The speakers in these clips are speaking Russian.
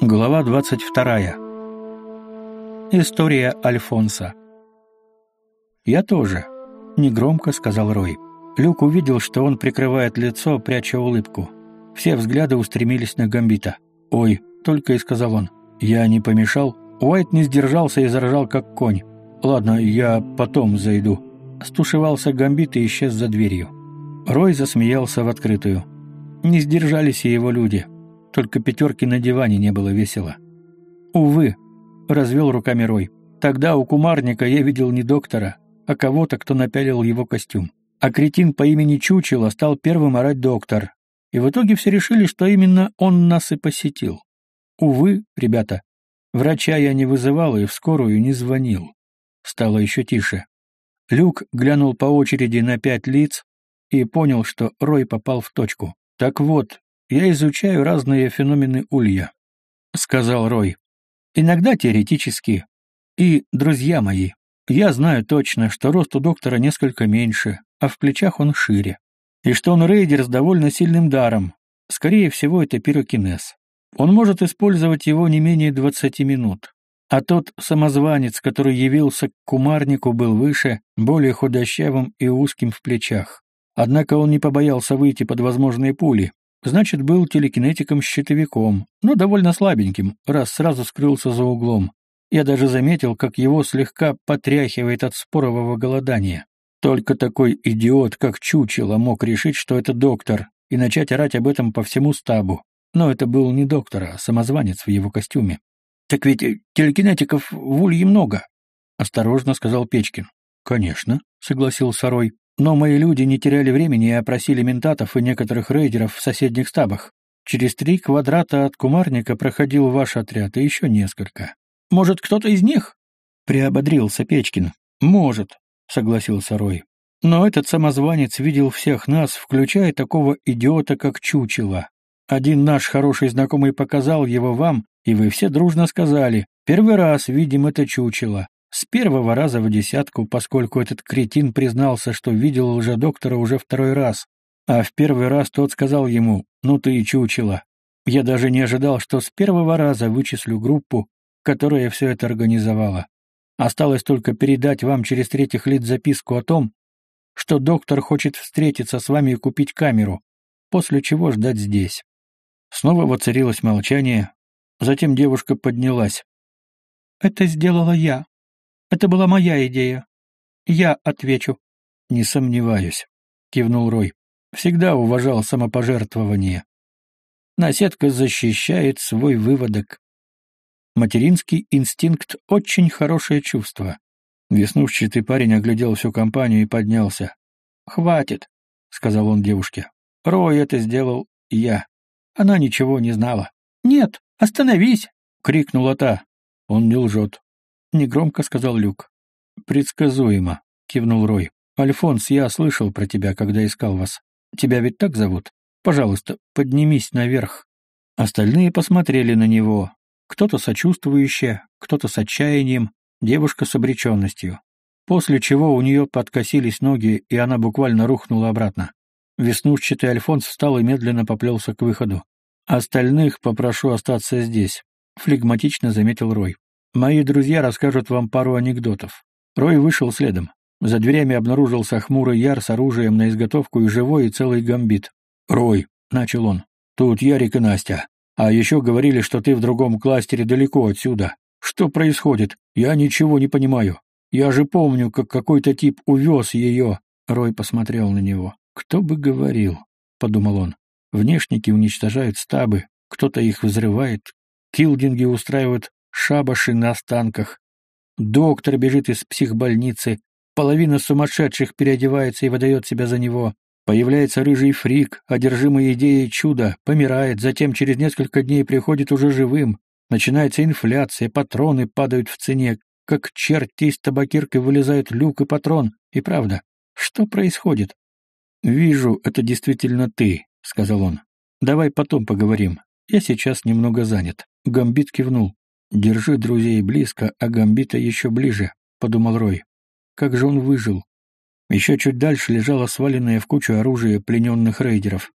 Глава 22. История Альфонса. «Я тоже», — негромко сказал Рой. Люк увидел, что он прикрывает лицо, пряча улыбку. Все взгляды устремились на Гамбита. «Ой», — только и сказал он. «Я не помешал?» Уайт не сдержался и заржал, как конь. «Ладно, я потом зайду». Стушевался Гамбит и исчез за дверью. Рой засмеялся в открытую. Не сдержались и его люди. Только пятерки на диване не было весело. «Увы», — развел руками Рой. «Тогда у кумарника я видел не доктора, а кого-то, кто напялил его костюм. А кретин по имени Чучело стал первым орать доктор. И в итоге все решили, что именно он нас и посетил. Увы, ребята, врача я не вызывал и в скорую не звонил». Стало еще тише. Люк глянул по очереди на пять лиц и понял, что Рой попал в точку. Так вот, я изучаю разные феномены улья, сказал Рой. Иногда теоретически. И, друзья мои, я знаю точно, что рост у доктора несколько меньше, а в плечах он шире. И что он рейдер с довольно сильным даром. Скорее всего, это пирокинез. Он может использовать его не менее 20 минут. А тот самозванец, который явился к кумарнику, был выше, более худощавым и узким в плечах. Однако он не побоялся выйти под возможные пули, Значит, был телекинетиком-щитовиком, но довольно слабеньким, раз сразу скрылся за углом. Я даже заметил, как его слегка потряхивает от спорового голодания. Только такой идиот, как Чучело, мог решить, что это доктор, и начать орать об этом по всему стабу. Но это был не доктор, а самозванец в его костюме. «Так ведь телекинетиков в Улье много», — осторожно сказал Печкин. «Конечно», — согласился Рой. Но мои люди не теряли времени и опросили ментатов и некоторых рейдеров в соседних стабах. Через три квадрата от кумарника проходил ваш отряд и еще несколько. Может, кто-то из них? Приободрился Печкин. Может, согласился Рой. Но этот самозванец видел всех нас, включая такого идиота, как Чучело. Один наш хороший знакомый показал его вам, и вы все дружно сказали, «Первый раз видим это чучело». С первого раза в десятку, поскольку этот кретин признался, что видел лжедоктора уже второй раз, а в первый раз тот сказал ему «ну ты и чучело». Я даже не ожидал, что с первого раза вычислю группу, которая все это организовала. Осталось только передать вам через третьих лиц записку о том, что доктор хочет встретиться с вами и купить камеру, после чего ждать здесь. Снова воцарилось молчание, затем девушка поднялась. «Это сделала я», это была моя идея. Я отвечу. Не сомневаюсь, кивнул Рой. Всегда уважал самопожертвование. Наседка защищает свой выводок. Материнский инстинкт — очень хорошее чувство. Веснушчатый парень оглядел всю компанию и поднялся. «Хватит», — сказал он девушке. «Рой это сделал я. Она ничего не знала». «Нет, остановись!» — крикнула та. «Он не лжет. — негромко сказал Люк. «Предсказуемо», — кивнул Рой. «Альфонс, я слышал про тебя, когда искал вас. Тебя ведь так зовут? Пожалуйста, поднимись наверх». Остальные посмотрели на него. Кто-то сочувствующе, кто-то с отчаянием, девушка с обреченностью. После чего у нее подкосились ноги, и она буквально рухнула обратно. Веснушчатый Альфонс встал и медленно поплелся к выходу. «Остальных попрошу остаться здесь», — флегматично заметил Рой. Мои друзья расскажут вам пару анекдотов. Рой вышел следом. За дверями обнаружился хмурый яр с оружием на изготовку и живой и целый гамбит. «Рой», — начал он, — «тут Ярик и Настя. А еще говорили, что ты в другом кластере далеко отсюда. Что происходит? Я ничего не понимаю. Я же помню, как какой-то тип увез ее». Рой посмотрел на него. «Кто бы говорил?» — подумал он. «Внешники уничтожают стабы, кто-то их взрывает, килдинги устраивают шабаши на останках. Доктор бежит из психбольницы, половина сумасшедших переодевается и выдает себя за него. Появляется рыжий фрик, одержимый идеей чуда, помирает, затем через несколько дней приходит уже живым. Начинается инфляция, патроны падают в цене, как черти из табакиркой вылезает люк и патрон. И правда, что происходит? «Вижу, это действительно ты», — сказал он. «Давай потом поговорим. Я сейчас немного занят». Гамбит кивнул. «Держи друзей близко, а Гамбита еще ближе», — подумал Рой. «Как же он выжил?» Еще чуть дальше лежало сваленное в кучу оружие плененных рейдеров.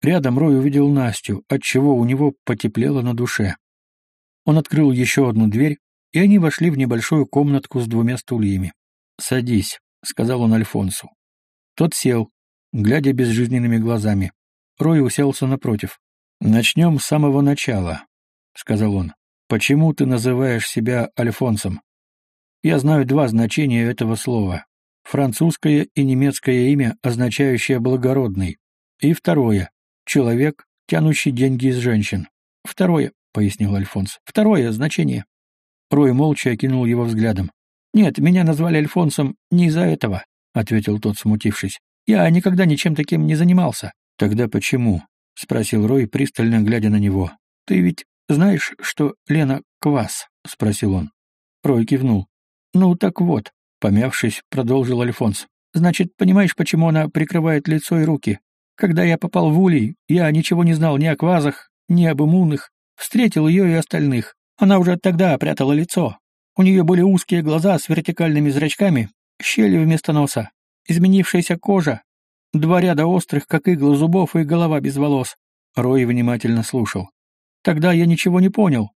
Рядом Рой увидел Настю, отчего у него потеплело на душе. Он открыл еще одну дверь, и они вошли в небольшую комнатку с двумя стульями. «Садись», — сказал он Альфонсу. Тот сел, глядя безжизненными глазами. Рой уселся напротив. «Начнем с самого начала», — сказал он. «Почему ты называешь себя Альфонсом?» «Я знаю два значения этого слова. Французское и немецкое имя, означающее «благородный». И второе — человек, тянущий деньги из женщин. Второе, — пояснил Альфонс. Второе значение. Рой молча окинул его взглядом. «Нет, меня назвали Альфонсом не из-за этого», — ответил тот, смутившись. «Я никогда ничем таким не занимался». «Тогда почему?» — спросил Рой, пристально глядя на него. «Ты ведь знаешь, что Лена квас?» — спросил он. Рой кивнул. «Ну так вот», — помявшись, продолжил Альфонс. «Значит, понимаешь, почему она прикрывает лицо и руки? Когда я попал в Улей, я ничего не знал ни о квазах, ни об иммунных. Встретил ее и остальных. Она уже тогда прятала лицо. У нее были узкие глаза с вертикальными зрачками, щелью вместо носа, изменившаяся кожа, два ряда острых, как иглы зубов и голова без волос. Рой внимательно слушал. Тогда я ничего не понял.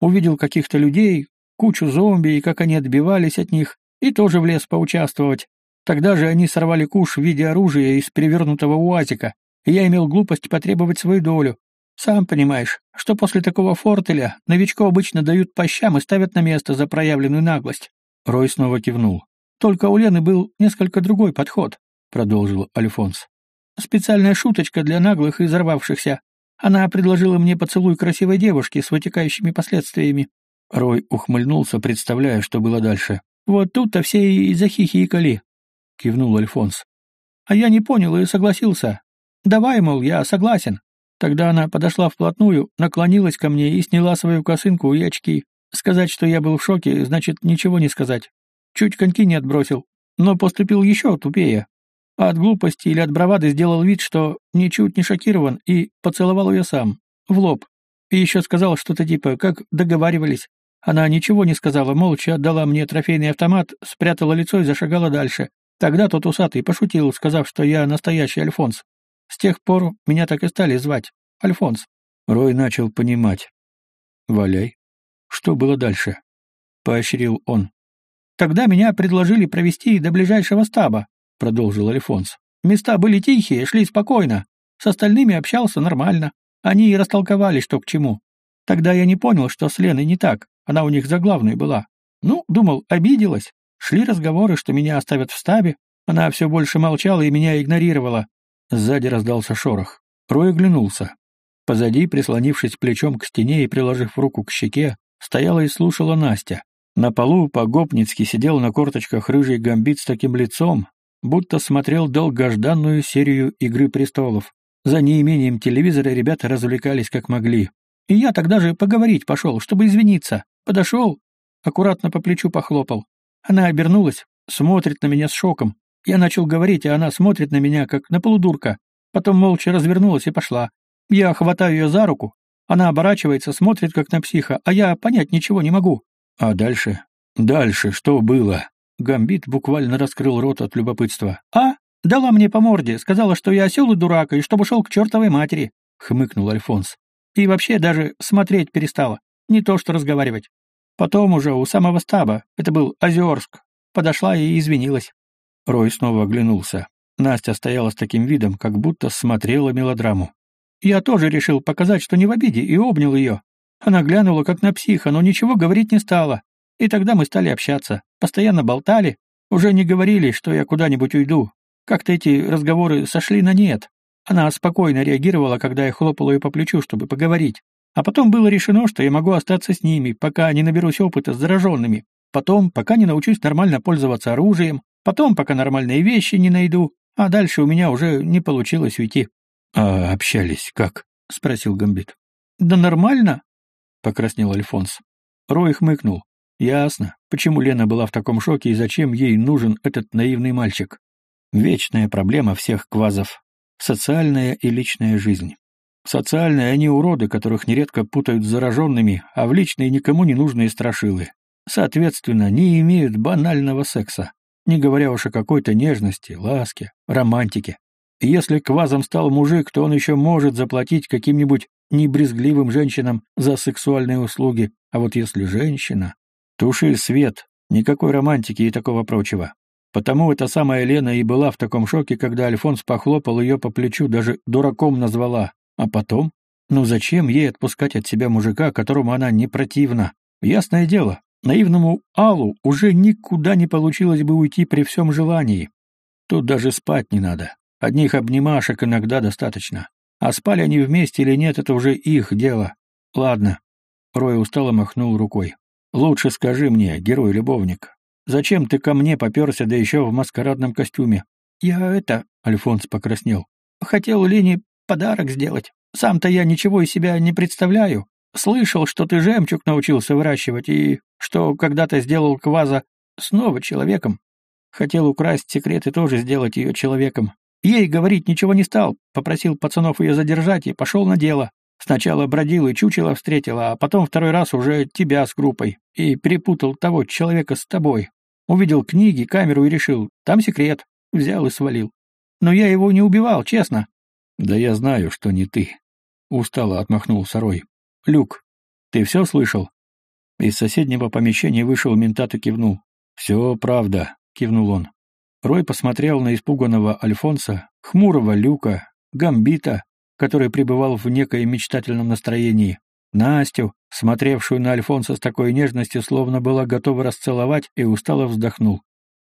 Увидел каких-то людей, кучу зомби и как они отбивались от них, и тоже влез поучаствовать. Тогда же они сорвали куш в виде оружия из перевернутого уазика, и я имел глупость потребовать свою долю. Сам понимаешь, что после такого фортеля новичку обычно дают по щам и ставят на место за проявленную наглость. Рой снова кивнул. Только у Лены был несколько другой подход, продолжил Альфонс. Специальная шуточка для наглых и взорвавшихся. Она предложила мне поцелуй красивой девушки с вытекающими последствиями. Рой ухмыльнулся, представляя, что было дальше. Вот тут-то все и захихикали, кивнул Альфонс. А я не понял и согласился. Давай, мол, я согласен. Тогда она подошла вплотную, наклонилась ко мне и сняла свою косынку и очки. Сказать, что я был в шоке, значит ничего не сказать. Чуть коньки не отбросил, но поступил еще тупее. А от глупости или от бравады сделал вид, что ничуть не шокирован, и поцеловал ее сам, в лоб. И еще сказал что-то типа, как договаривались. Она ничего не сказала, молча отдала мне трофейный автомат, спрятала лицо и зашагала дальше. Тогда тот усатый пошутил, сказав, что я настоящий Альфонс. С тех пор меня так и стали звать. Альфонс. Рой начал понимать. «Валяй. Что было дальше?» — поощрил он. «Тогда меня предложили провести до ближайшего стаба», — продолжил Альфонс. «Места были тихие, шли спокойно. С остальными общался нормально. Они и растолковали, что к чему. Тогда я не понял, что с Леной не так. Она у них за главной была. Ну, думал, обиделась. Шли разговоры, что меня оставят в стабе. Она все больше молчала и меня игнорировала. Сзади раздался шорох. Рой оглянулся. Позади, прислонившись плечом к стене и приложив руку к щеке, стояла и слушала Настя. На полу по-гопницки сидел на корточках рыжий гамбит с таким лицом, будто смотрел долгожданную серию «Игры престолов». За неимением телевизора ребята развлекались как могли. И я тогда же поговорить пошел, чтобы извиниться. Подошел, аккуратно по плечу похлопал. Она обернулась, смотрит на меня с шоком. Я начал говорить, а она смотрит на меня, как на полудурка. Потом молча развернулась и пошла. Я хватаю ее за руку. Она оборачивается, смотрит, как на психа, а я понять ничего не могу. А дальше? Дальше что было? Гамбит буквально раскрыл рот от любопытства. А? Дала мне по морде, сказала, что я осел и дурак, и чтобы шел к чертовой матери, хмыкнул Альфонс. И вообще даже смотреть перестала. Не то что разговаривать. Потом уже у самого стаба, это был Озерск, подошла и извинилась. Рой снова оглянулся. Настя стояла с таким видом, как будто смотрела мелодраму. Я тоже решил показать, что не в обиде, и обнял ее. Она глянула, как на психа, но ничего говорить не стала. И тогда мы стали общаться. Постоянно болтали. Уже не говорили, что я куда-нибудь уйду. Как-то эти разговоры сошли на нет. Она спокойно реагировала, когда я хлопал ее по плечу, чтобы поговорить. А потом было решено, что я могу остаться с ними, пока не наберусь опыта с зараженными. Потом, пока не научусь нормально пользоваться оружием, Потом, пока нормальные вещи не найду, а дальше у меня уже не получилось уйти. — А общались как? — спросил Гамбит. — Да нормально, — покраснел Альфонс. Рой хмыкнул. Ясно, почему Лена была в таком шоке и зачем ей нужен этот наивный мальчик. Вечная проблема всех квазов. Социальная и личная жизнь. Социальные они уроды, которых нередко путают с зараженными, а в личные никому не нужные страшилы. Соответственно, не имеют банального секса не говоря уж о какой-то нежности, ласке, романтике. Если квазом стал мужик, то он еще может заплатить каким-нибудь не брезгливым женщинам за сексуальные услуги, а вот если женщина... Туши свет, никакой романтики и такого прочего. Потому эта самая Лена и была в таком шоке, когда Альфонс похлопал ее по плечу, даже дураком назвала. А потом? Ну зачем ей отпускать от себя мужика, которому она не противна? Ясное дело, наивному Аллу уже никуда не получилось бы уйти при всем желании. Тут даже спать не надо. Одних обнимашек иногда достаточно. А спали они вместе или нет, это уже их дело. Ладно. Рой устало махнул рукой. Лучше скажи мне, герой-любовник, зачем ты ко мне поперся, да еще в маскарадном костюме? Я это... Альфонс покраснел. Хотел Лене подарок сделать. Сам-то я ничего из себя не представляю. Слышал, что ты жемчуг научился выращивать и что когда-то сделал кваза снова человеком. Хотел украсть секрет и тоже сделать ее человеком. Ей говорить ничего не стал, попросил пацанов ее задержать и пошел на дело. Сначала бродил и чучело встретила, а потом второй раз уже тебя с группой. И перепутал того человека с тобой. Увидел книги, камеру и решил, там секрет. Взял и свалил. Но я его не убивал, честно. Да я знаю, что не ты. Устало отмахнулся Рой. Люк, ты все слышал? Из соседнего помещения вышел ментат и кивнул. «Все правда», — кивнул он. Рой посмотрел на испуганного Альфонса, хмурого Люка, Гамбита, который пребывал в некоем мечтательном настроении, Настю, смотревшую на Альфонса с такой нежностью, словно была готова расцеловать, и устало вздохнул.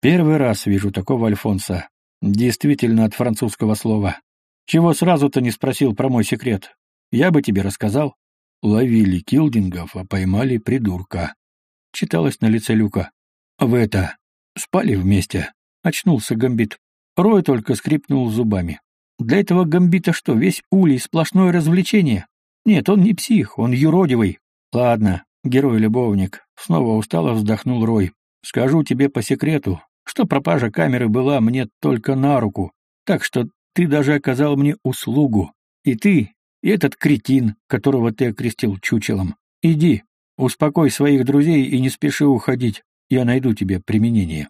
«Первый раз вижу такого Альфонса. Действительно от французского слова. Чего сразу-то не спросил про мой секрет? Я бы тебе рассказал. Ловили килдингов, а поймали придурка». Читалось на лице Люка. «В это... Спали вместе?» Очнулся Гамбит. Рой только скрипнул зубами. Для этого Гамбита что, весь улей сплошное развлечение? Нет, он не псих, он юродивый. Ладно, герой-любовник. Снова устало вздохнул Рой. Скажу тебе по секрету, что пропажа камеры была мне только на руку, так что ты даже оказал мне услугу. И ты, и этот кретин, которого ты окрестил чучелом. Иди, успокой своих друзей и не спеши уходить. Я найду тебе применение.